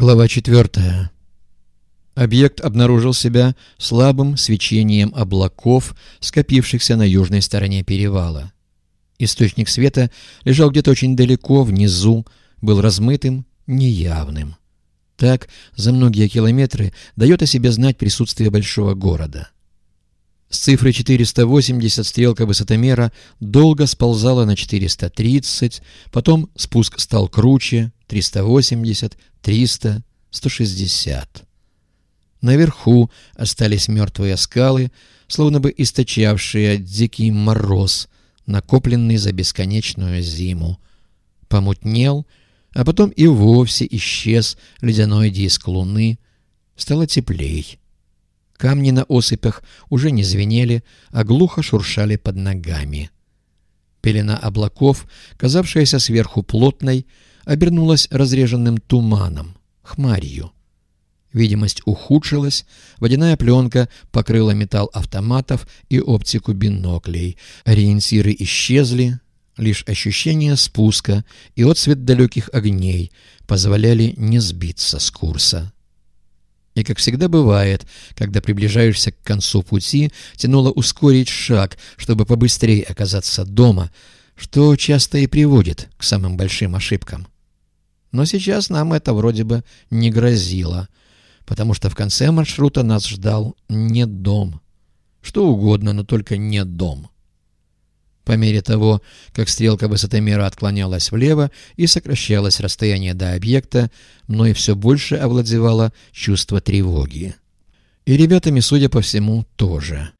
Глава 4. Объект обнаружил себя слабым свечением облаков, скопившихся на южной стороне перевала. Источник света лежал где-то очень далеко, внизу, был размытым, неявным. Так за многие километры дает о себе знать присутствие большого города. С цифры 480 стрелка высотомера долго сползала на 430, потом спуск стал круче, 380, 300, 160. Наверху остались мертвые скалы, словно бы источавшие дикий мороз, накопленный за бесконечную зиму. Помутнел, а потом и вовсе исчез ледяной диск луны. Стало теплей. Камни на осыпях уже не звенели, а глухо шуршали под ногами. Пелена облаков, казавшаяся сверху плотной, обернулась разреженным туманом, хмарью. Видимость ухудшилась, водяная пленка покрыла металл автоматов и оптику биноклей. Ориентиры исчезли, лишь ощущение спуска и отсвет далеких огней позволяли не сбиться с курса. И, как всегда бывает, когда приближаешься к концу пути, тянуло ускорить шаг, чтобы побыстрее оказаться дома, что часто и приводит к самым большим ошибкам. Но сейчас нам это вроде бы не грозило, потому что в конце маршрута нас ждал не дом. Что угодно, но только не дом. По мере того, как стрелка высотомера отклонялась влево и сокращалось расстояние до объекта, мной все больше овладевало чувство тревоги. И ребятами, судя по всему, тоже.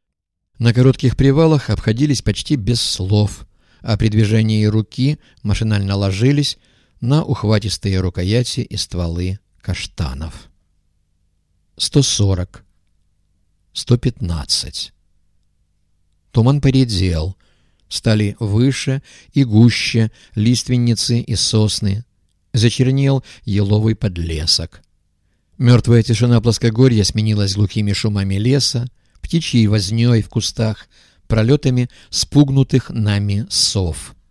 На коротких привалах обходились почти без слов, а при движении руки машинально ложились, на ухватистые рукояти и стволы каштанов. 140. 115. Туман поредел, стали выше и гуще лиственницы и сосны, зачернел еловый подлесок. Мертвая тишина плоскогорья сменилась глухими шумами леса, птичьей вознёй в кустах, пролетами спугнутых нами сов —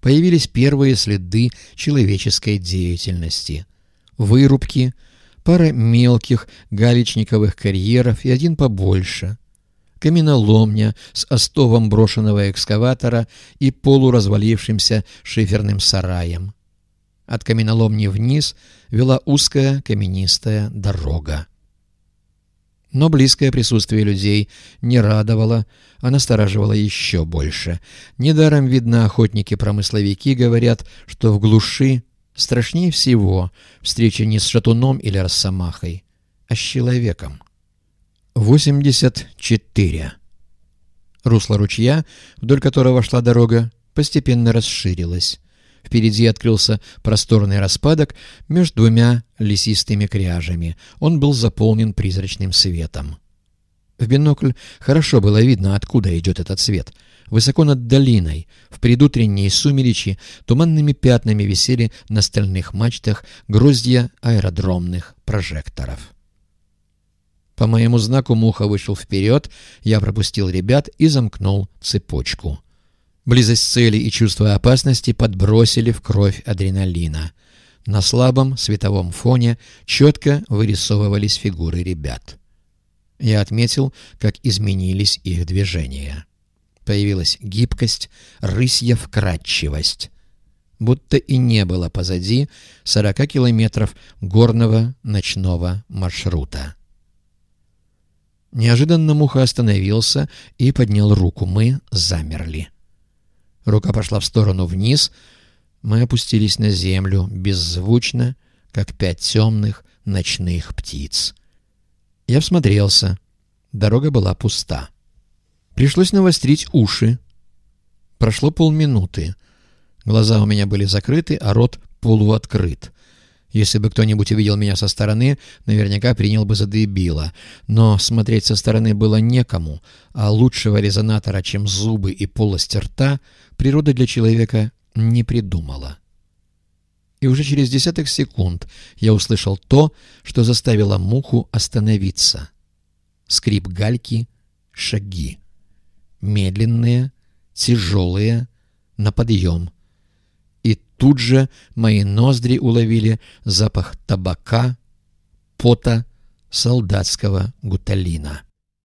появились первые следы человеческой деятельности. Вырубки, пара мелких галечниковых карьеров и один побольше. Каменоломня с остовом брошенного экскаватора и полуразвалившимся шиферным сараем. От каменоломни вниз вела узкая каменистая дорога. Но близкое присутствие людей не радовало, а настораживало еще больше. Недаром, видно, охотники-промысловики говорят, что в глуши страшнее всего встреча не с шатуном или росомахой, а с человеком. 84. Русло ручья, вдоль которого шла дорога, постепенно расширилось. Впереди открылся просторный распадок между двумя лесистыми кряжами. Он был заполнен призрачным светом. В бинокль хорошо было видно, откуда идет этот свет. Высоко над долиной, в предутренней сумеречи, туманными пятнами висели на стальных мачтах гроздья аэродромных прожекторов. По моему знаку Муха вышел вперед, я пропустил ребят и замкнул цепочку. Близость цели и чувство опасности подбросили в кровь адреналина. На слабом световом фоне четко вырисовывались фигуры ребят. Я отметил, как изменились их движения. Появилась гибкость, рысья вкрадчивость. Будто и не было позади 40 километров горного ночного маршрута. Неожиданно Муха остановился и поднял руку. Мы замерли. Рука пошла в сторону вниз. Мы опустились на землю, беззвучно, как пять темных ночных птиц. Я всмотрелся. Дорога была пуста. Пришлось навострить уши. Прошло полминуты. Глаза у меня были закрыты, а рот полуоткрыт. Если бы кто-нибудь увидел меня со стороны, наверняка принял бы за дебила. Но смотреть со стороны было некому, а лучшего резонатора, чем зубы и полость рта, природа для человека не придумала. И уже через десяток секунд я услышал то, что заставило муху остановиться. Скрип гальки, шаги. Медленные, тяжелые, на подъем. И тут же мои ноздри уловили запах табака, пота, солдатского гуталина.